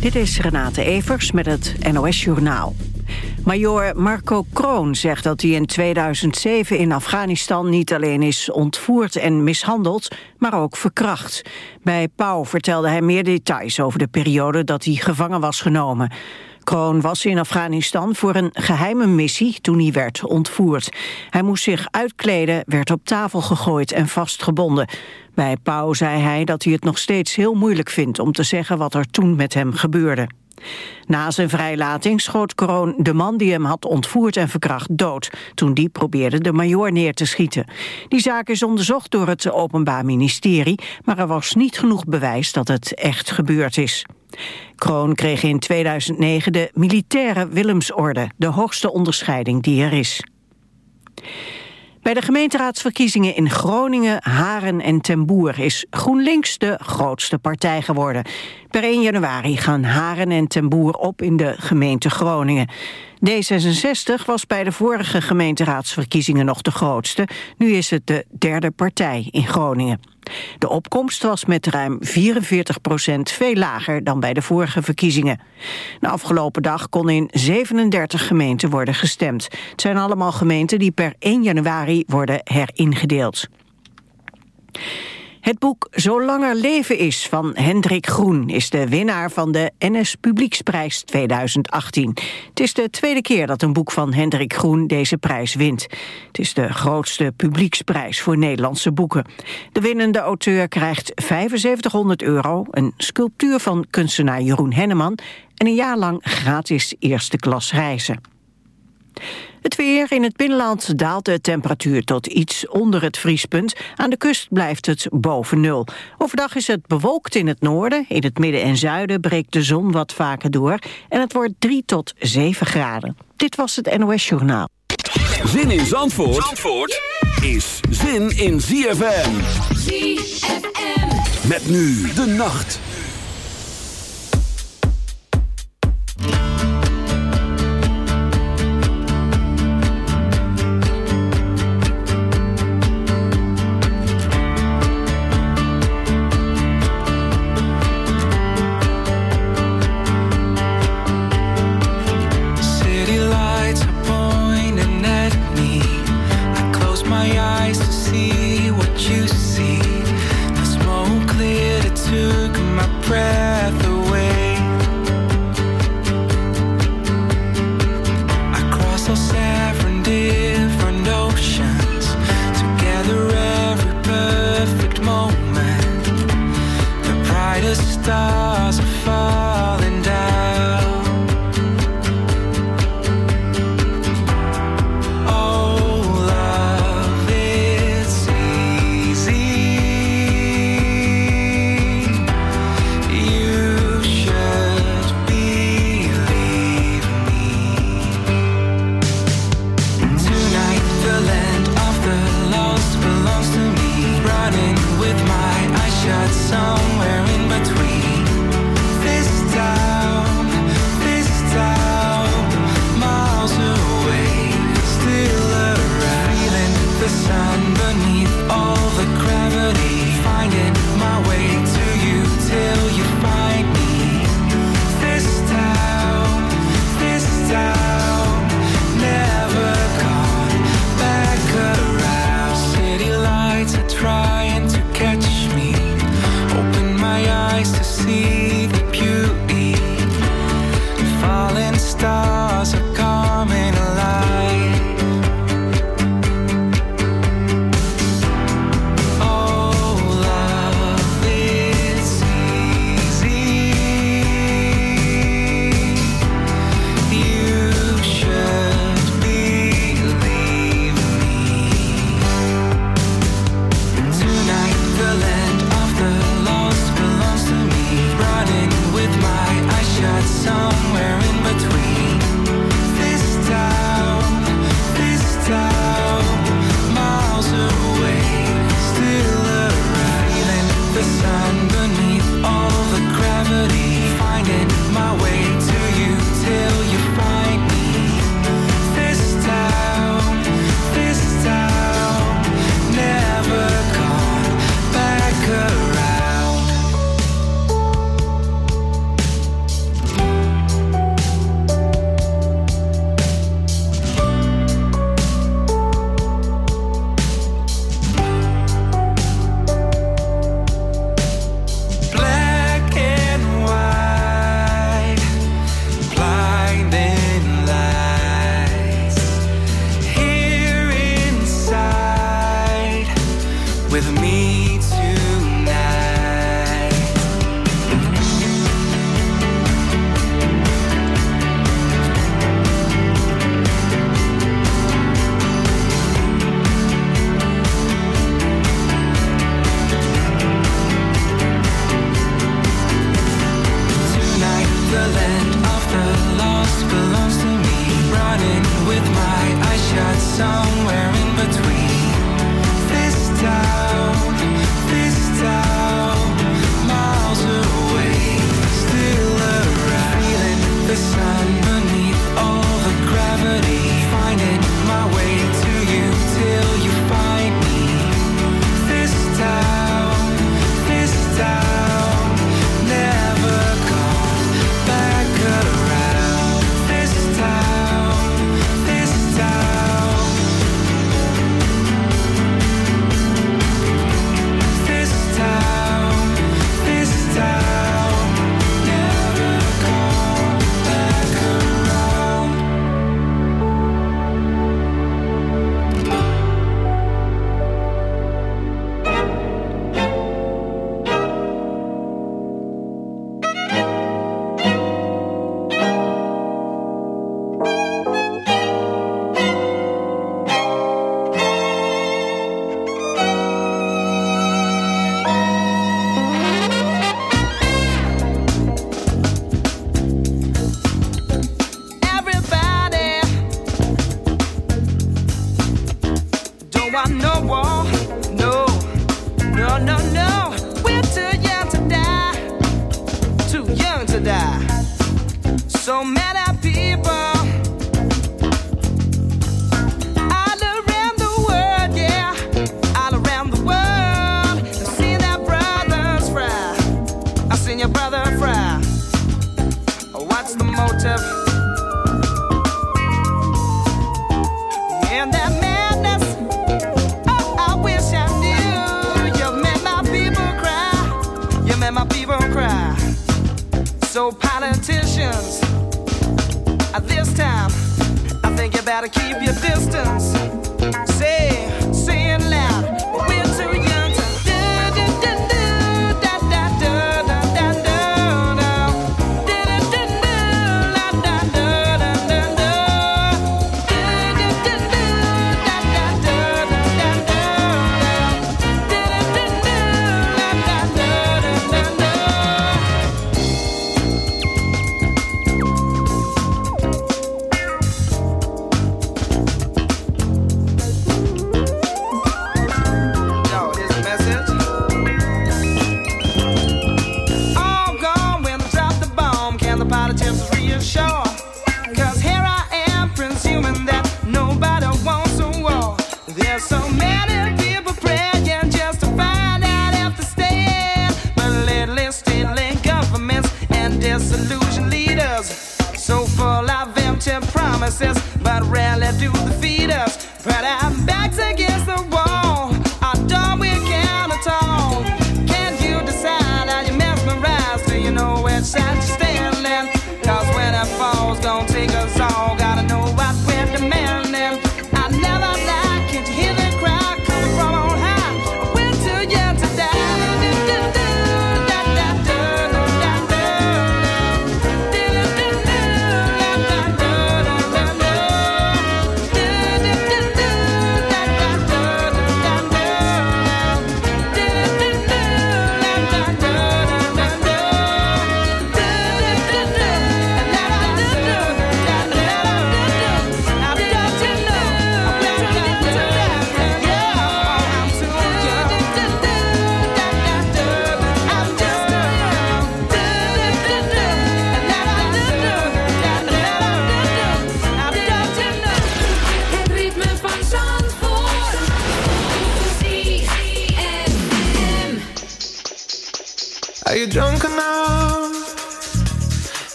Dit is Renate Evers met het NOS Journaal. Major Marco Kroon zegt dat hij in 2007 in Afghanistan niet alleen is ontvoerd en mishandeld, maar ook verkracht. Bij Pauw vertelde hij meer details over de periode dat hij gevangen was genomen. Kroon was in Afghanistan voor een geheime missie toen hij werd ontvoerd. Hij moest zich uitkleden, werd op tafel gegooid en vastgebonden. Bij Pauw zei hij dat hij het nog steeds heel moeilijk vindt om te zeggen wat er toen met hem gebeurde. Na zijn vrijlating schoot Kroon de man die hem had ontvoerd en verkracht dood... toen die probeerde de majoor neer te schieten. Die zaak is onderzocht door het Openbaar Ministerie... maar er was niet genoeg bewijs dat het echt gebeurd is. Kroon kreeg in 2009 de militaire Willemsorde... de hoogste onderscheiding die er is. Bij de gemeenteraadsverkiezingen in Groningen, Haren en Ten Boer is GroenLinks de grootste partij geworden. Per 1 januari gaan Haren en Ten Boer op in de gemeente Groningen. D66 was bij de vorige gemeenteraadsverkiezingen nog de grootste. Nu is het de derde partij in Groningen. De opkomst was met ruim 44 procent veel lager dan bij de vorige verkiezingen. De afgelopen dag kon in 37 gemeenten worden gestemd. Het zijn allemaal gemeenten die per 1 januari worden heringedeeld. Het boek Zolang er leven is van Hendrik Groen is de winnaar van de NS Publieksprijs 2018. Het is de tweede keer dat een boek van Hendrik Groen deze prijs wint. Het is de grootste publieksprijs voor Nederlandse boeken. De winnende auteur krijgt 7500 euro, een sculptuur van kunstenaar Jeroen Henneman en een jaar lang gratis eerste klas reizen. Het weer in het binnenland daalt de temperatuur tot iets onder het vriespunt. Aan de kust blijft het boven nul. Overdag is het bewolkt in het noorden. In het midden en zuiden breekt de zon wat vaker door. En het wordt 3 tot 7 graden. Dit was het NOS Journaal. Zin in Zandvoort, Zandvoort is zin in ZFM. ZFM. Met nu de nacht. brother Fry. What's the motive? That madness, oh, I wish I knew. You made my people cry. You made my people cry. So, politicians, at this time, I think you better keep your distance.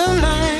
Tonight. You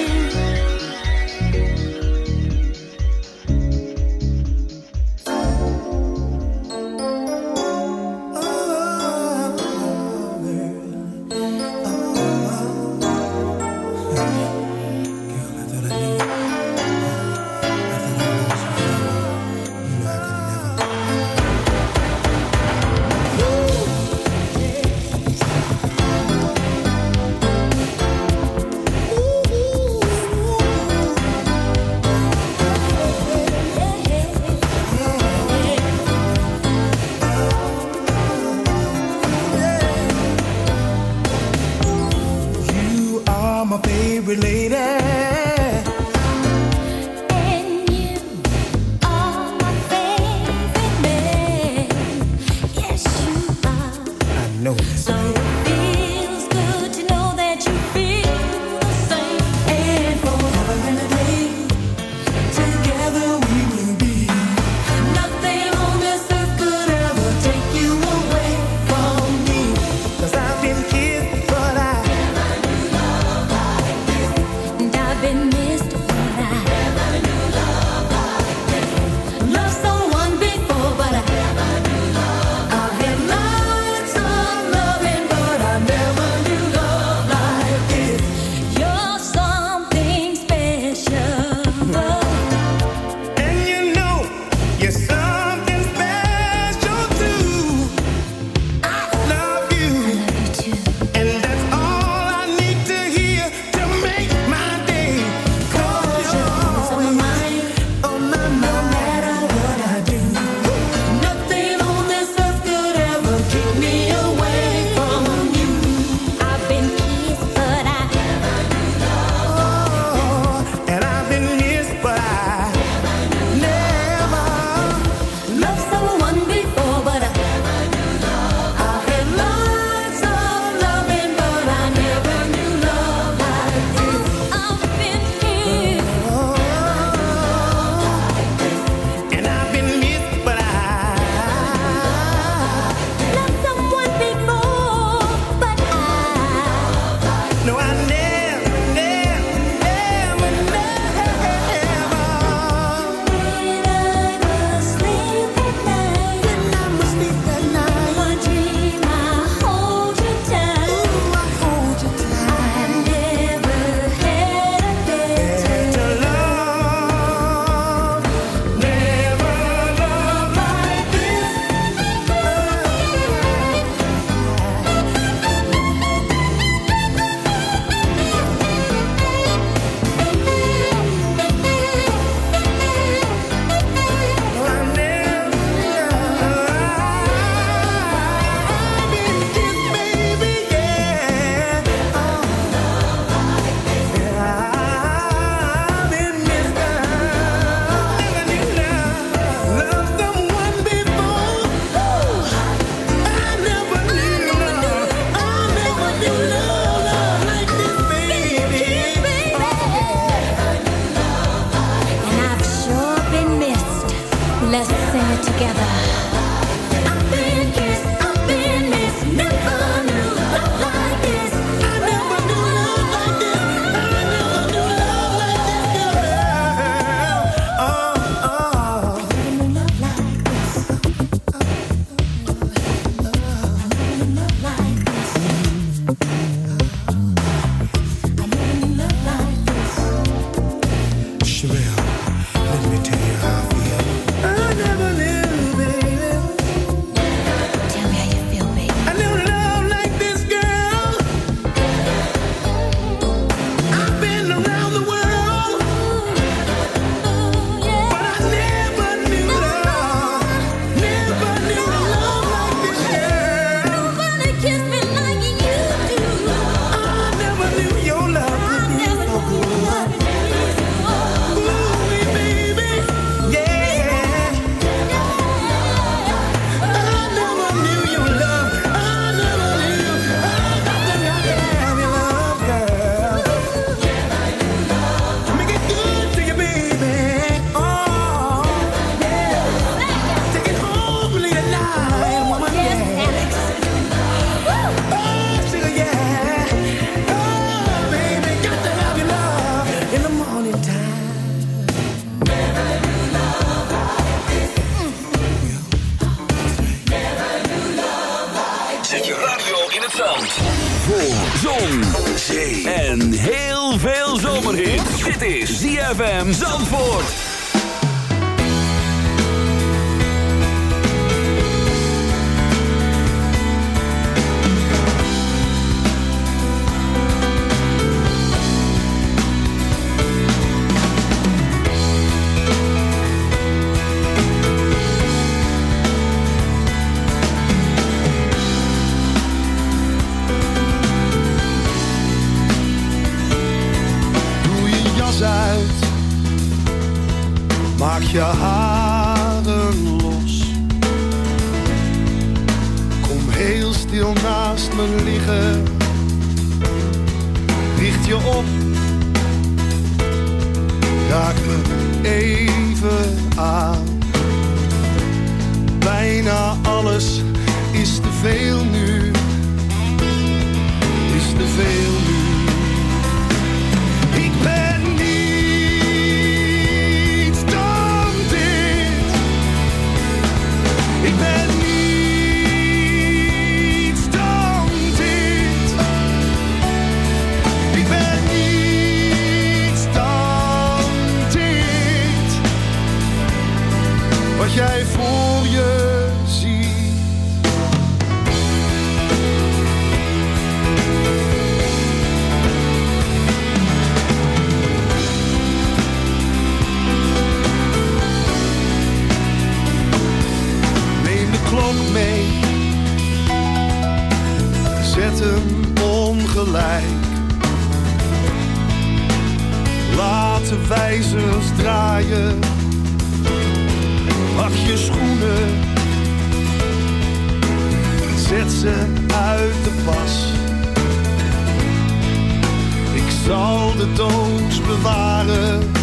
together. Bewaren.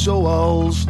Even zoals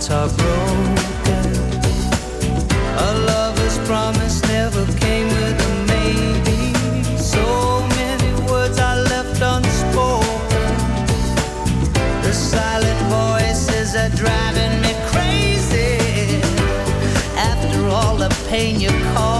hearts are broken. A lover's promise never came with a maybe. So many words are left unspoken. The silent voices are driving me crazy. After all the pain you caused.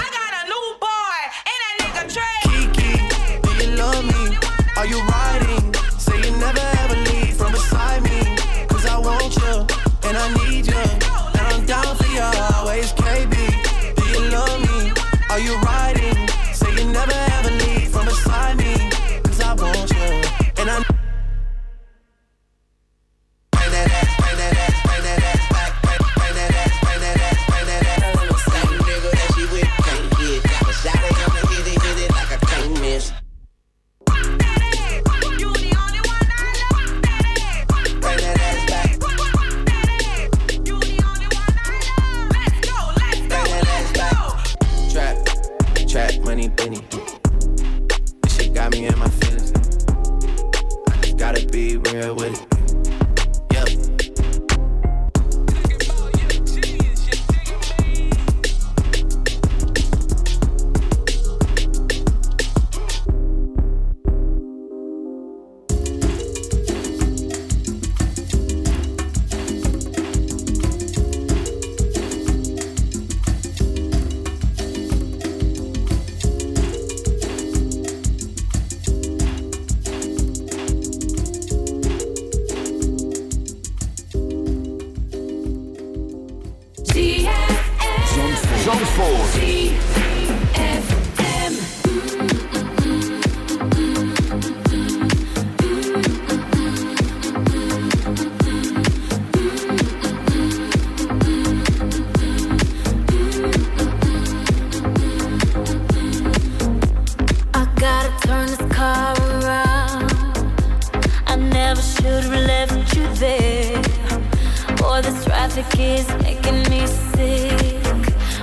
Traffic is making me sick.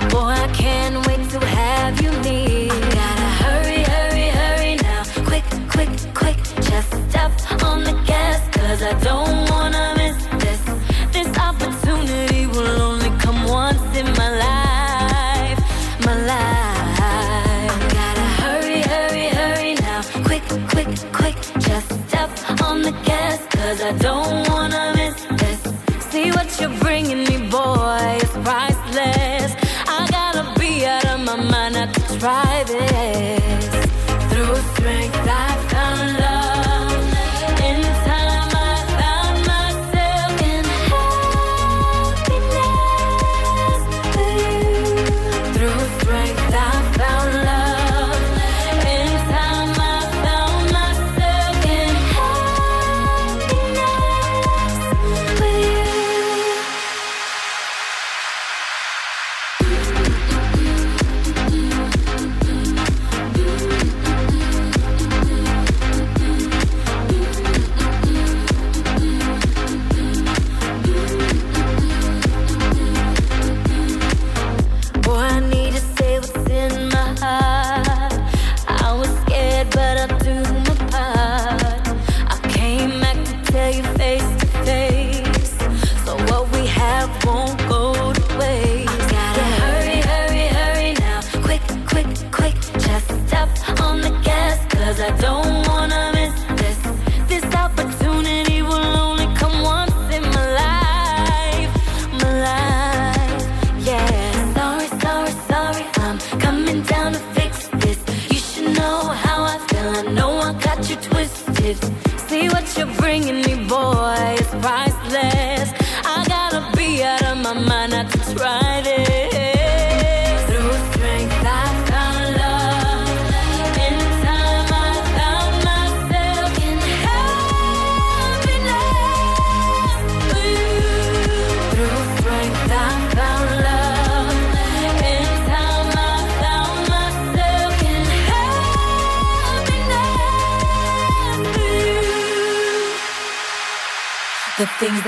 Boy, I can't wait to have you near. Gotta hurry, hurry, hurry now. Quick, quick, quick. Just step on the gas, cause I don't wanna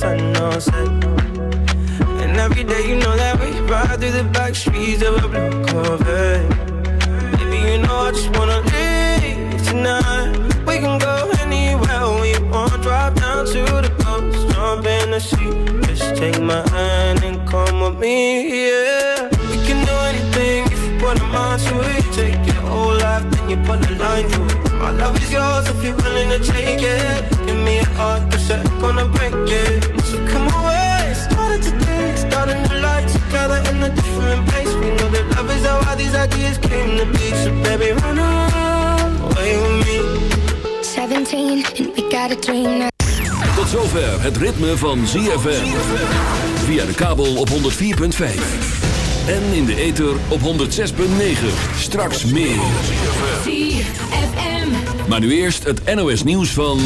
Sun on set. And every day you know that we ride through the back streets of a blue Corvette. Baby, you know I just wanna leave tonight. We can go anywhere we want. Drive down to the coast, jump in the sea Just take my hand and come with me, yeah. We can do anything if you put a mind to it. Take your whole life, then you put a line through it. My love is yours if you're willing to take it. Give me a heart gonna break it So come away, started today Starting the lights together in a different place We know that love is how all these ideas came to be So baby, run away with me 17 and we got a dream now. Tot zover het ritme van ZFM. Via de kabel op 104.5. En in de ether op 106.9. Straks meer. ZFM. Maar nu eerst het NOS nieuws van...